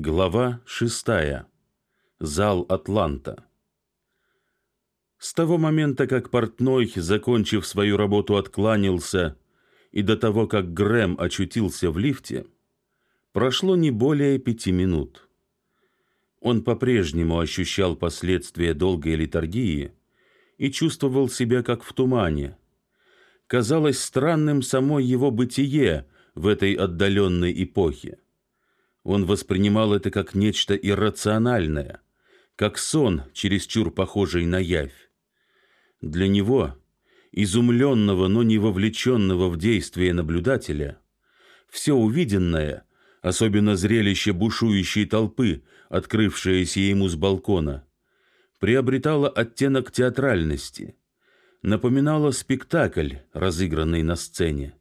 Глава шестая. Зал Атланта. С того момента, как портной, закончив свою работу, откланялся, и до того, как Грэм очутился в лифте, прошло не более пяти минут. Он по-прежнему ощущал последствия долгой литургии и чувствовал себя как в тумане. Казалось странным само его бытие в этой отдаленной эпохе. Он воспринимал это как нечто иррациональное, как сон, чересчур похожий на явь. Для него, изумленного, но не вовлеченного в действие наблюдателя, все увиденное, особенно зрелище бушующей толпы, открывшееся ему с балкона, приобретало оттенок театральности, напоминало спектакль, разыгранный на сцене.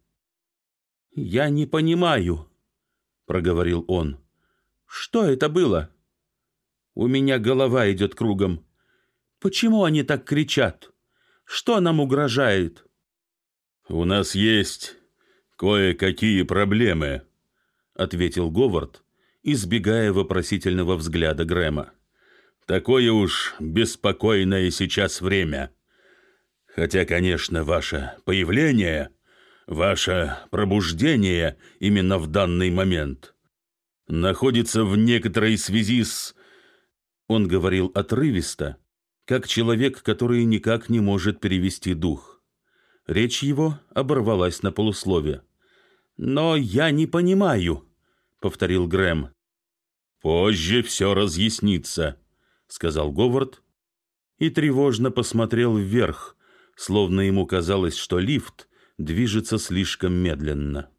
«Я не понимаю», — проговорил он. «Что это было?» «У меня голова идет кругом. Почему они так кричат? Что нам угрожает?» «У нас есть кое-какие проблемы», — ответил Говард, избегая вопросительного взгляда Грэма. «Такое уж беспокойное сейчас время. Хотя, конечно, ваше появление...» Ваше пробуждение именно в данный момент находится в некоторой связи с... Он говорил отрывисто, как человек, который никак не может перевести дух. Речь его оборвалась на полуслове. «Но я не понимаю», — повторил Грэм. «Позже все разъяснится», — сказал Говард и тревожно посмотрел вверх, словно ему казалось, что лифт движется слишком медленно.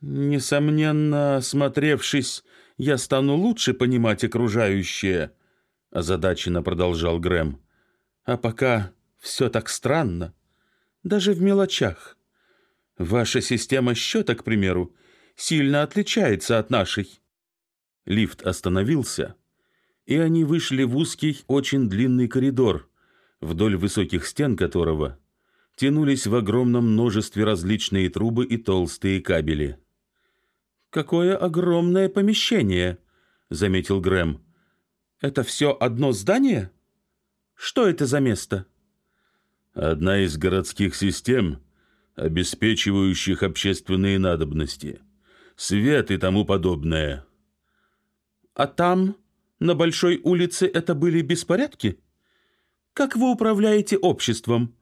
Несомненно, осмотревшись, я стану лучше понимать окружающее, озадаченно продолжал Грэм. А пока все так странно, даже в мелочах. Ваша система счета, к примеру, сильно отличается от нашей. Лифт остановился, и они вышли в узкий, очень длинный коридор, вдоль высоких стен которого тянулись в огромном множестве различные трубы и толстые кабели. «Какое огромное помещение!» — заметил Грэм. «Это все одно здание? Что это за место?» «Одна из городских систем, обеспечивающих общественные надобности. Свет и тому подобное». «А там, на Большой улице, это были беспорядки? Как вы управляете обществом?»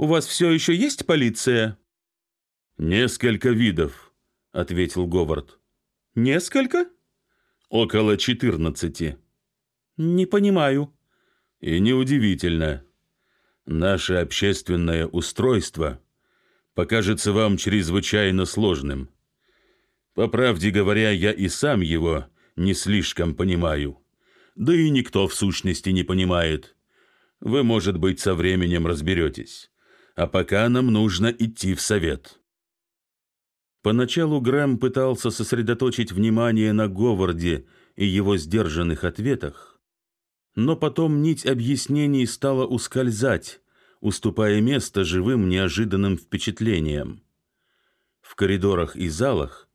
У вас все еще есть полиция?» «Несколько видов», — ответил Говард. «Несколько?» «Около четырнадцати». «Не понимаю». «И неудивительно. Наше общественное устройство покажется вам чрезвычайно сложным. По правде говоря, я и сам его не слишком понимаю. Да и никто в сущности не понимает. Вы, может быть, со временем разберетесь а пока нам нужно идти в совет». Поначалу Грэм пытался сосредоточить внимание на Говарде и его сдержанных ответах, но потом нить объяснений стала ускользать, уступая место живым неожиданным впечатлениям. В коридорах и залах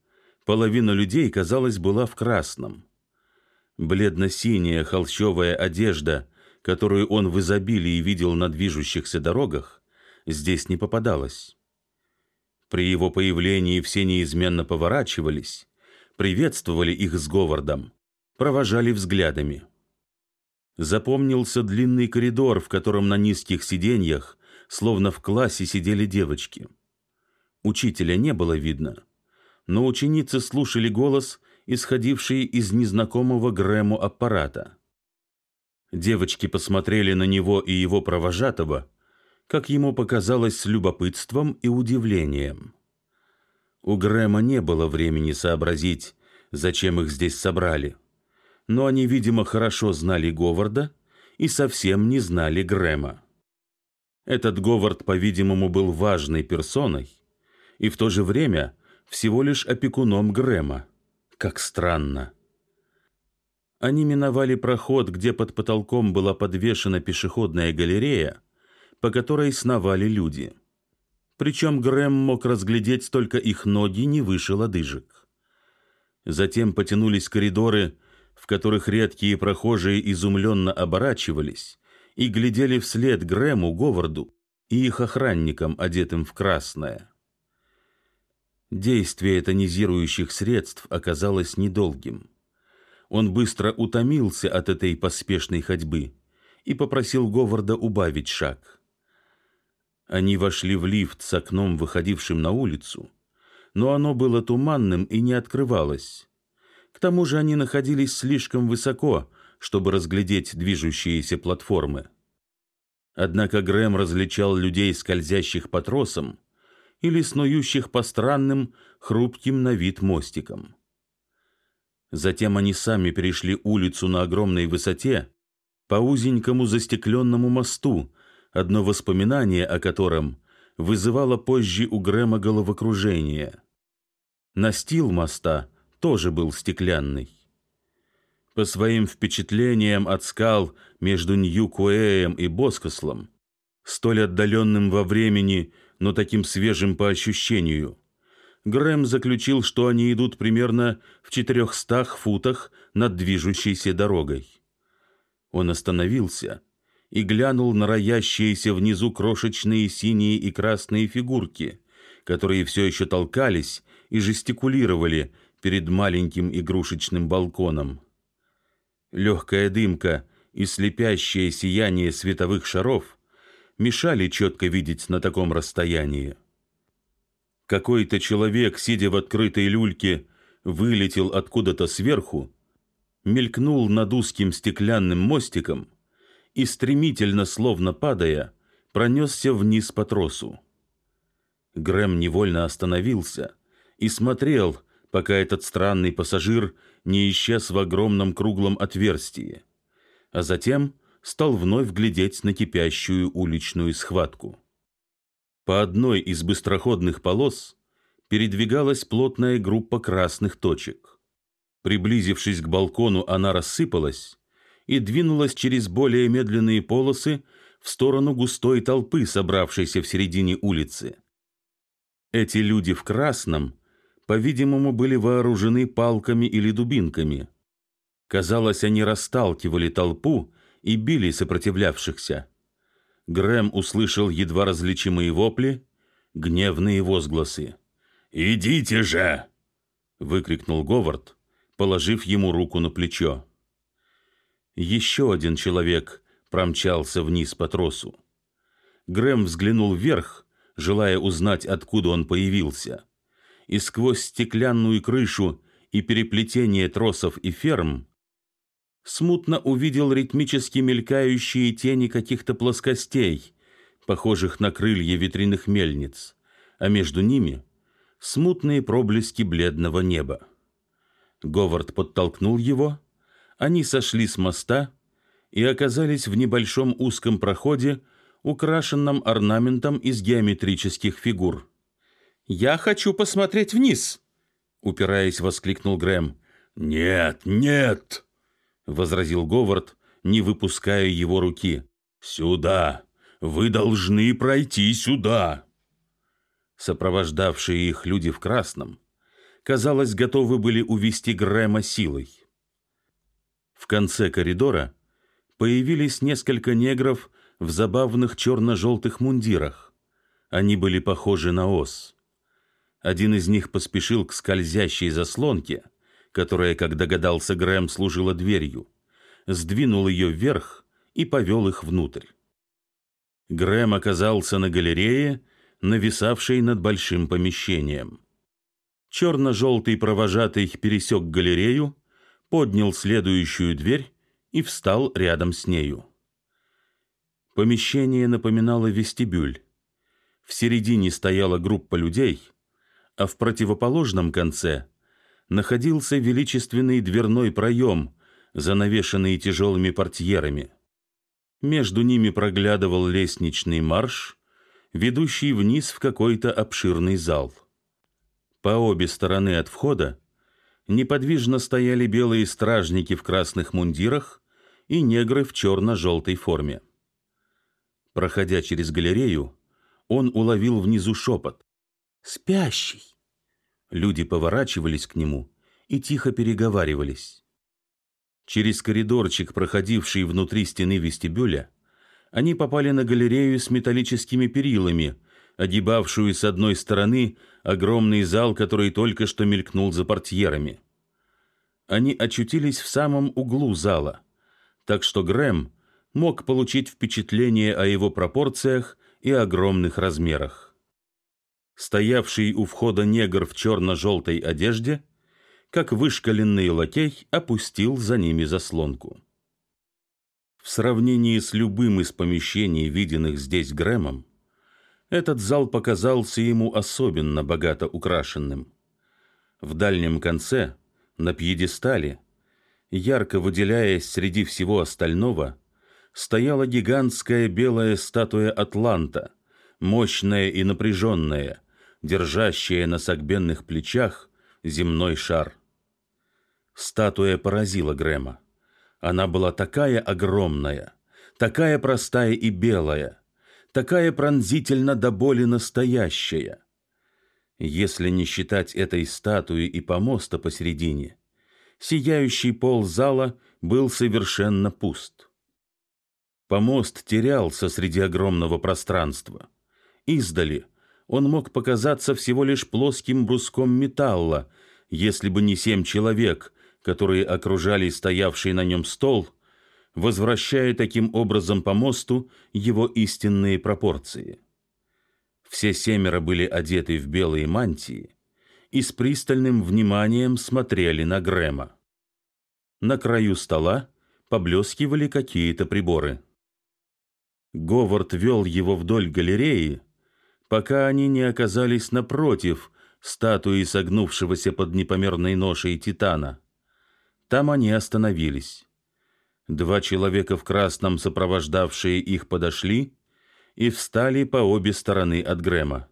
половина людей, казалось, была в красном. Бледно-синяя холщовая одежда, которую он в изобилии видел на движущихся дорогах, здесь не попадалось. При его появлении все неизменно поворачивались, приветствовали их с Говардом, провожали взглядами. Запомнился длинный коридор, в котором на низких сиденьях, словно в классе, сидели девочки. Учителя не было видно, но ученицы слушали голос, исходивший из незнакомого Грэму аппарата. Девочки посмотрели на него и его провожатого как ему показалось, с любопытством и удивлением. У Грэма не было времени сообразить, зачем их здесь собрали, но они, видимо, хорошо знали Говарда и совсем не знали Грэма. Этот Говард, по-видимому, был важной персоной и в то же время всего лишь опекуном Грэма. Как странно. Они миновали проход, где под потолком была подвешена пешеходная галерея, по которой сновали люди. Причем Грэм мог разглядеть только их ноги не выше лодыжек. Затем потянулись коридоры, в которых редкие прохожие изумленно оборачивались и глядели вслед Грэму, Говарду и их охранникам, одетым в красное. Действие тонизирующих средств оказалось недолгим. Он быстро утомился от этой поспешной ходьбы и попросил Говарда убавить шаг. Они вошли в лифт с окном, выходившим на улицу, но оно было туманным и не открывалось. К тому же они находились слишком высоко, чтобы разглядеть движущиеся платформы. Однако Грэм различал людей, скользящих по тросам, или снующих по странным, хрупким на вид мостикам. Затем они сами перешли улицу на огромной высоте по узенькому застекленному мосту, одно воспоминание о котором вызывало позже у Грэма головокружение. Настил моста тоже был стеклянный. По своим впечатлениям от скал между Нью-Куэем и Боскослом, столь отдаленным во времени, но таким свежим по ощущению, Грэм заключил, что они идут примерно в четырехстах футах над движущейся дорогой. Он остановился и глянул на роящиеся внизу крошечные синие и красные фигурки, которые все еще толкались и жестикулировали перед маленьким игрушечным балконом. Легкая дымка и слепящее сияние световых шаров мешали четко видеть на таком расстоянии. Какой-то человек, сидя в открытой люльке, вылетел откуда-то сверху, мелькнул над узким стеклянным мостиком и, стремительно, словно падая, пронесся вниз по тросу. Грэм невольно остановился и смотрел, пока этот странный пассажир не исчез в огромном круглом отверстии, а затем стал вновь глядеть на кипящую уличную схватку. По одной из быстроходных полос передвигалась плотная группа красных точек. Приблизившись к балкону, она рассыпалась и двинулась через более медленные полосы в сторону густой толпы, собравшейся в середине улицы. Эти люди в красном, по-видимому, были вооружены палками или дубинками. Казалось, они расталкивали толпу и били сопротивлявшихся. Грэм услышал едва различимые вопли, гневные возгласы. «Идите же!» — выкрикнул Говард, положив ему руку на плечо. Еще один человек промчался вниз по тросу. Грэм взглянул вверх, желая узнать, откуда он появился. И сквозь стеклянную крышу и переплетение тросов и ферм смутно увидел ритмически мелькающие тени каких-то плоскостей, похожих на крылья ветряных мельниц, а между ними смутные проблески бледного неба. Говард подтолкнул его, они сошли с моста и оказались в небольшом узком проходе, украшенном орнаментом из геометрических фигур. «Я хочу посмотреть вниз!» — упираясь, воскликнул Грэм. «Нет, нет!» — возразил Говард, не выпуская его руки. «Сюда! Вы должны пройти сюда!» Сопровождавшие их люди в красном, казалось, готовы были увести Грэма силой. В конце коридора появились несколько негров в забавных черно-желтых мундирах. Они были похожи на ос. Один из них поспешил к скользящей заслонке — которая, как догадался Грэм, служила дверью, сдвинул ее вверх и повел их внутрь. Грэм оказался на галерее, нависавшей над большим помещением. Черно-желтый провожатый пересек галерею, поднял следующую дверь и встал рядом с нею. Помещение напоминало вестибюль. В середине стояла группа людей, а в противоположном конце находился величественный дверной проем, занавешенный тяжелыми портьерами. Между ними проглядывал лестничный марш, ведущий вниз в какой-то обширный зал. По обе стороны от входа неподвижно стояли белые стражники в красных мундирах и негры в черно-желтой форме. Проходя через галерею, он уловил внизу шепот. «Спящий!» Люди поворачивались к нему и тихо переговаривались. Через коридорчик, проходивший внутри стены вестибюля, они попали на галерею с металлическими перилами, огибавшую с одной стороны огромный зал, который только что мелькнул за портьерами. Они очутились в самом углу зала, так что Грэм мог получить впечатление о его пропорциях и огромных размерах. Стоявший у входа негр в черно-желтой одежде – как вышкаленный лакей опустил за ними заслонку. В сравнении с любым из помещений, виденных здесь Грэмом, этот зал показался ему особенно богато украшенным. В дальнем конце, на пьедестале, ярко выделяясь среди всего остального, стояла гигантская белая статуя Атланта, мощная и напряженная, держащая на согбенных плечах земной шар. Статуя поразила Грэма. Она была такая огромная, такая простая и белая, такая пронзительно до боли настоящая. Если не считать этой статуи и помоста посередине, сияющий пол зала был совершенно пуст. Помост терялся среди огромного пространства. Издали он мог показаться всего лишь плоским бруском металла, если бы не семь человек, которые окружали стоявший на нем стол, возвращая таким образом по мосту его истинные пропорции. Все семеро были одеты в белые мантии и с пристальным вниманием смотрели на Грэма. На краю стола поблескивали какие-то приборы. Говард вел его вдоль галереи, пока они не оказались напротив статуи согнувшегося под непомерной ношей Титана. Там они остановились. Два человека в красном, сопровождавшие их, подошли и встали по обе стороны от Грэма.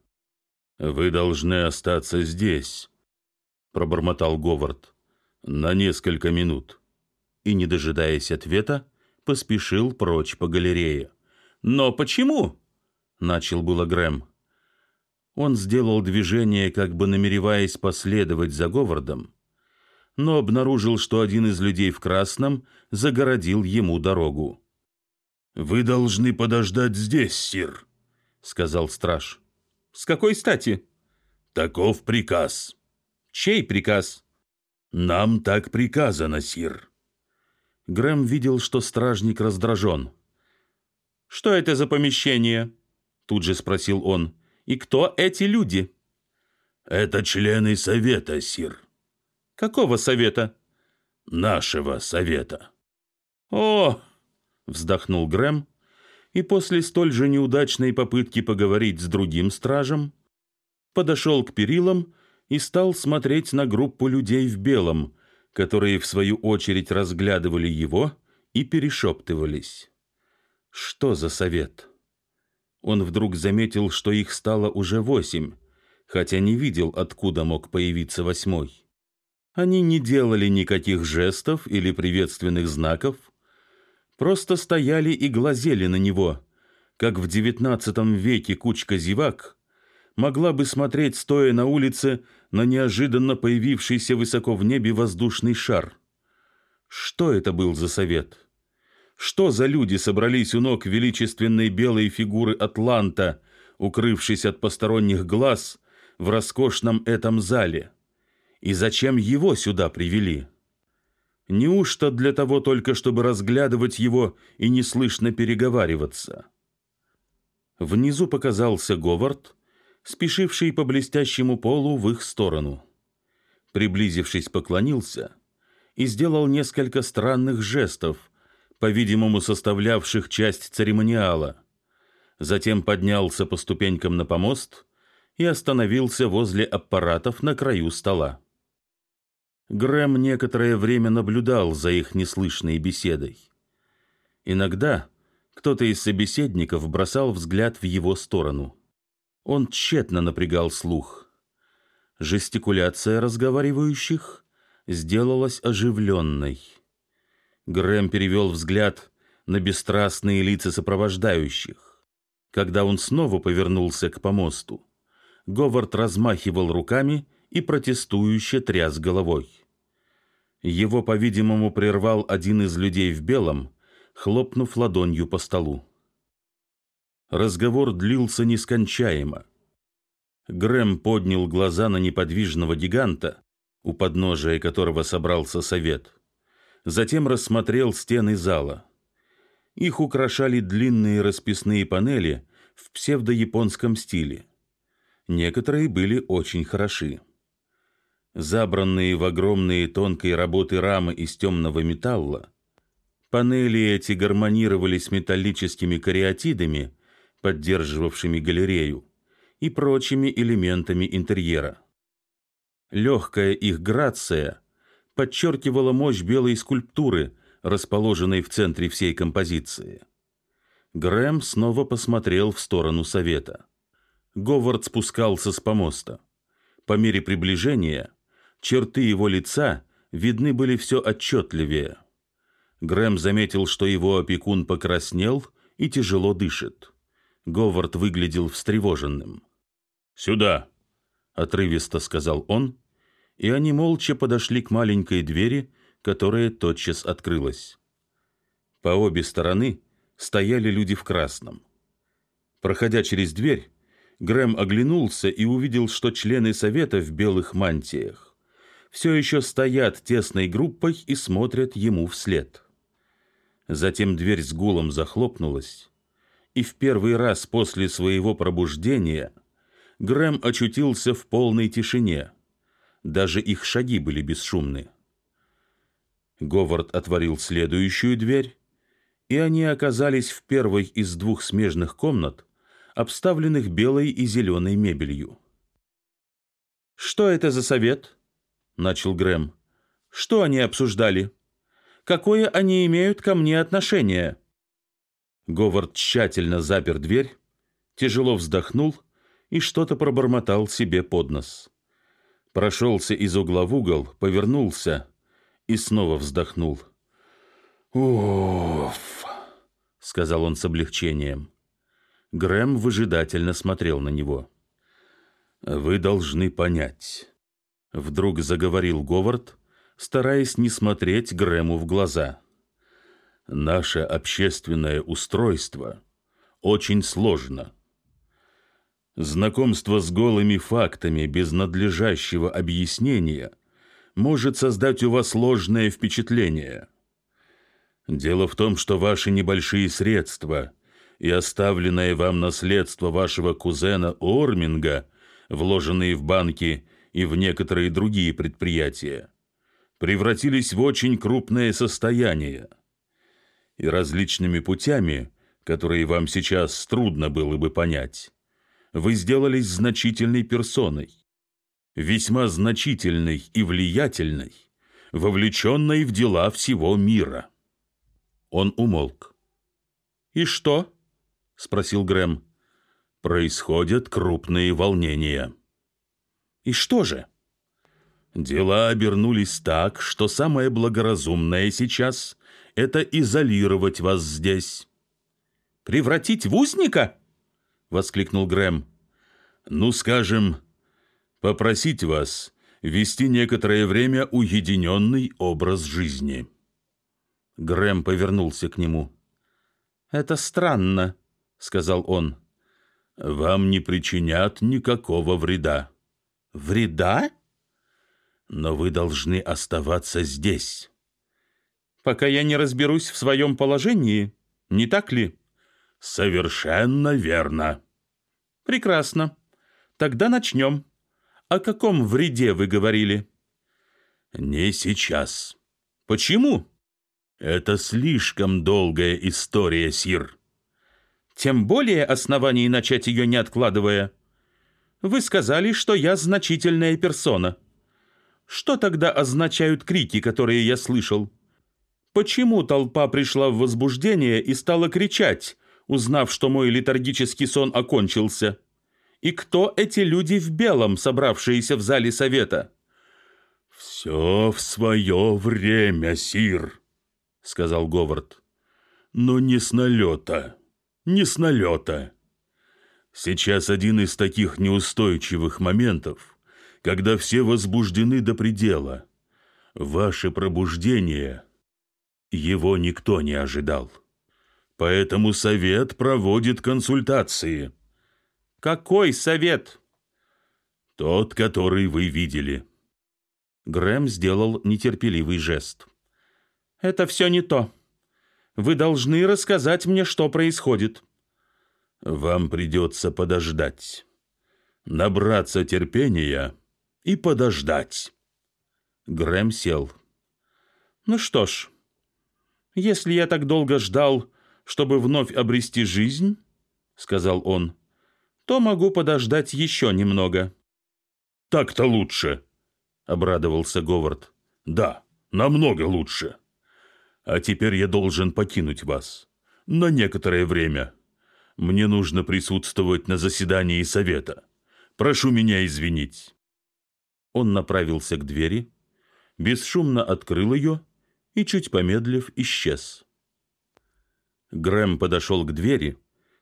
«Вы должны остаться здесь», — пробормотал Говард, — «на несколько минут». И, не дожидаясь ответа, поспешил прочь по галерее. «Но почему?» — начал было Грэм. Он сделал движение, как бы намереваясь последовать за Говардом, но обнаружил, что один из людей в красном загородил ему дорогу. «Вы должны подождать здесь, сир», — сказал страж. «С какой стати?» «Таков приказ». «Чей приказ?» «Нам так приказано, сир». Грэм видел, что стражник раздражен. «Что это за помещение?» Тут же спросил он. «И кто эти люди?» «Это члены совета, сир». Какого совета? Нашего совета. О, вздохнул Грэм, и после столь же неудачной попытки поговорить с другим стражем, подошел к перилам и стал смотреть на группу людей в белом, которые в свою очередь разглядывали его и перешептывались. Что за совет? Он вдруг заметил, что их стало уже восемь, хотя не видел, откуда мог появиться восьмой. Они не делали никаких жестов или приветственных знаков, просто стояли и глазели на него, как в девятнадцатом веке кучка зевак могла бы смотреть, стоя на улице, на неожиданно появившийся высоко в небе воздушный шар. Что это был за совет? Что за люди собрались у ног величественной белой фигуры Атланта, укрывшись от посторонних глаз в роскошном этом зале? И зачем его сюда привели? Неужто для того только, чтобы разглядывать его и неслышно переговариваться? Внизу показался Говард, спешивший по блестящему полу в их сторону. Приблизившись, поклонился и сделал несколько странных жестов, по-видимому, составлявших часть церемониала. Затем поднялся по ступенькам на помост и остановился возле аппаратов на краю стола. Грэм некоторое время наблюдал за их неслышной беседой. Иногда кто-то из собеседников бросал взгляд в его сторону. Он тщетно напрягал слух. Жестикуляция разговаривающих сделалась оживленной. Грэм перевел взгляд на бесстрастные лица сопровождающих. Когда он снова повернулся к помосту, Говард размахивал руками и протестующе тряс головой. Его, по-видимому, прервал один из людей в белом, хлопнув ладонью по столу. Разговор длился нескончаемо. Грэм поднял глаза на неподвижного гиганта, у подножия которого собрался совет. Затем рассмотрел стены зала. Их украшали длинные расписные панели в псевдояпонском стиле. Некоторые были очень хороши. Забранные в огромные тонкой работы рамы из темного металла, панели эти гармонировали с металлическими кариатидами, поддерживавшими галерею, и прочими элементами интерьера. Легкая их грация подчеркивала мощь белой скульптуры, расположенной в центре всей композиции. Грэм снова посмотрел в сторону совета. Говард спускался с помоста. По мере приближения черты его лица видны были все отчетливее. Грэм заметил, что его опекун покраснел и тяжело дышит. Говард выглядел встревоженным. «Сюда!» — отрывисто сказал он, и они молча подошли к маленькой двери, которая тотчас открылась. По обе стороны стояли люди в красном. Проходя через дверь, Грэм оглянулся и увидел, что члены совета в белых мантиях все еще стоят тесной группой и смотрят ему вслед. Затем дверь с гулом захлопнулась, и в первый раз после своего пробуждения – Грэм очутился в полной тишине. Даже их шаги были бесшумны. Говард отворил следующую дверь, и они оказались в первой из двух смежных комнат, обставленных белой и зеленой мебелью. «Что это за совет?» — начал Грэм. «Что они обсуждали? Какое они имеют ко мне отношение?» Говард тщательно запер дверь, тяжело вздохнул и что-то пробормотал себе под нос. Прошелся из угла в угол, повернулся и снова вздохнул. «Уф!» — сказал он с облегчением. Грэм выжидательно смотрел на него. «Вы должны понять», — вдруг заговорил Говард, стараясь не смотреть Грэму в глаза. «Наше общественное устройство очень сложно». Знакомство с голыми фактами без надлежащего объяснения может создать у вас ложное впечатление. Дело в том, что ваши небольшие средства и оставленное вам наследство вашего кузена Орминга, вложенные в банки и в некоторые другие предприятия, превратились в очень крупное состояние. И различными путями, которые вам сейчас трудно было бы понять, вы сделались значительной персоной, весьма значительной и влиятельной, вовлеченной в дела всего мира. Он умолк. «И что?» — спросил Грэм. «Происходят крупные волнения». «И что же?» Дела обернулись так, что самое благоразумное сейчас — это изолировать вас здесь. «Превратить в узника?» воскликнул Грэм. Ну, скажем, попросить вас вести некоторое время уединенный образ жизни. Грэм повернулся к нему. Это странно, сказал он. Вам не причинят никакого вреда. Вреда? Но вы должны оставаться здесь. Пока я не разберусь в своем положении, не так ли? Совершенно верно. Прекрасно. Тогда начнем. О каком вреде вы говорили? Не сейчас. Почему? Это слишком долгая история, Сир. Тем более оснований начать ее не откладывая. Вы сказали, что я значительная персона. Что тогда означают крики, которые я слышал? Почему толпа пришла в возбуждение и стала кричать, узнав, что мой летаргический сон окончился? И кто эти люди в белом, собравшиеся в зале совета? «Все в свое время, Сир», — сказал Говард. «Но не с налета, не с налета. Сейчас один из таких неустойчивых моментов, когда все возбуждены до предела. ваше пробуждение. Его никто не ожидал. Поэтому совет проводит консультации. Какой совет? Тот, который вы видели. Грэм сделал нетерпеливый жест. Это все не то. Вы должны рассказать мне, что происходит. Вам придется подождать. Набраться терпения и подождать. Грэм сел. Ну что ж, если я так долго ждал, чтобы вновь обрести жизнь, сказал он, то могу подождать еще немного. Так-то лучше, обрадовался Говард. Да, намного лучше. А теперь я должен покинуть вас. На некоторое время. Мне нужно присутствовать на заседании совета. Прошу меня извинить». Он направился к двери, бесшумно открыл ее и, чуть помедлив, исчез. Грэм подошел к двери,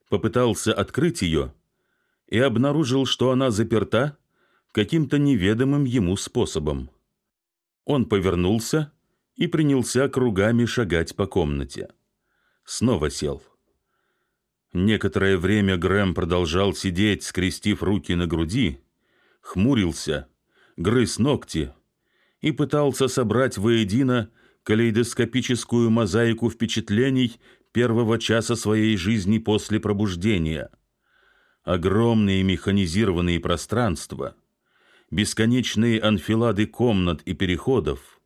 попытался открыть ее и обнаружил, что она заперта каким-то неведомым ему способом. Он повернулся и принялся кругами шагать по комнате. Снова сел. Некоторое время Грэм продолжал сидеть, скрестив руки на груди, хмурился, грыз ногти и пытался собрать воедино калейдоскопическую мозаику впечатлений первого часа своей жизни после пробуждения. Огромные механизированные пространства, бесконечные анфилады комнат и переходов,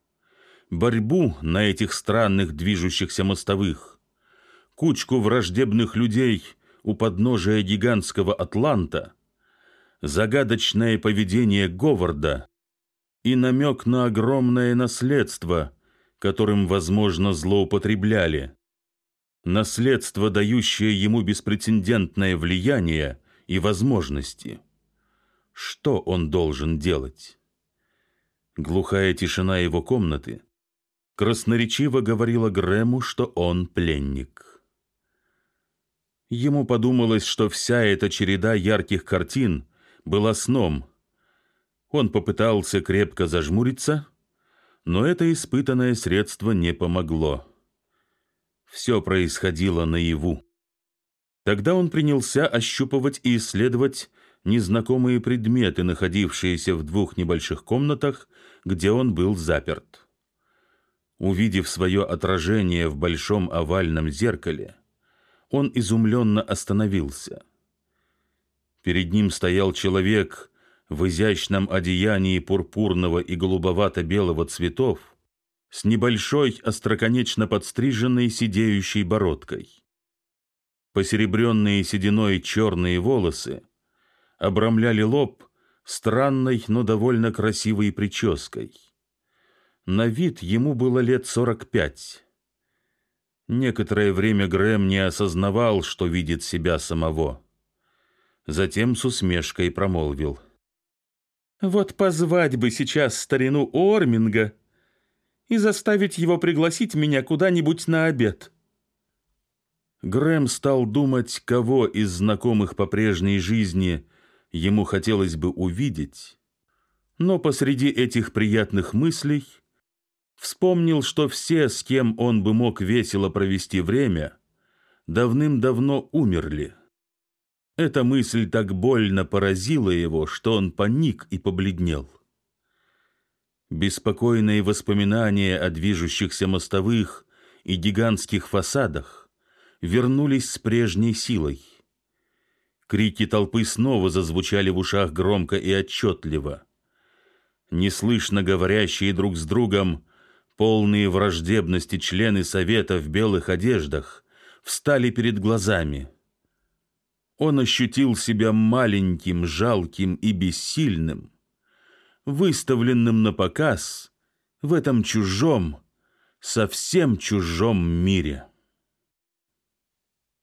борьбу на этих странных движущихся мостовых, кучку враждебных людей у подножия гигантского Атланта, загадочное поведение Говарда и намек на огромное наследство, которым, возможно, злоупотребляли. Наследство, дающее ему беспрецедентное влияние и возможности. Что он должен делать? Глухая тишина его комнаты красноречиво говорила Грэму, что он пленник. Ему подумалось, что вся эта череда ярких картин была сном. Он попытался крепко зажмуриться, но это испытанное средство не помогло. Все происходило наяву. Тогда он принялся ощупывать и исследовать незнакомые предметы, находившиеся в двух небольших комнатах, где он был заперт. Увидев свое отражение в большом овальном зеркале, он изумленно остановился. Перед ним стоял человек в изящном одеянии пурпурного и голубовато-белого цветов с небольшой остроконечно подстриженной сидеющей бородкой. Посеребренные сединой черные волосы обрамляли лоб странной, но довольно красивой прической. На вид ему было лет сорок пять. Некоторое время Грэм не осознавал, что видит себя самого. Затем с усмешкой промолвил. «Вот позвать бы сейчас старину Орминга и заставить его пригласить меня куда-нибудь на обед». Грэм стал думать, кого из знакомых по прежней жизни ему хотелось бы увидеть, но посреди этих приятных мыслей – Вспомнил, что все, с кем он бы мог весело провести время, давным-давно умерли. Эта мысль так больно поразила его, что он паник и побледнел. Беспокойные воспоминания о движущихся мостовых и гигантских фасадах вернулись с прежней силой. Крики толпы снова зазвучали в ушах громко и отчетливо. Неслышно говорящие друг с другом Полные враждебности члены совета в белых одеждах встали перед глазами. Он ощутил себя маленьким, жалким и бессильным, выставленным на показ в этом чужом, совсем чужом мире.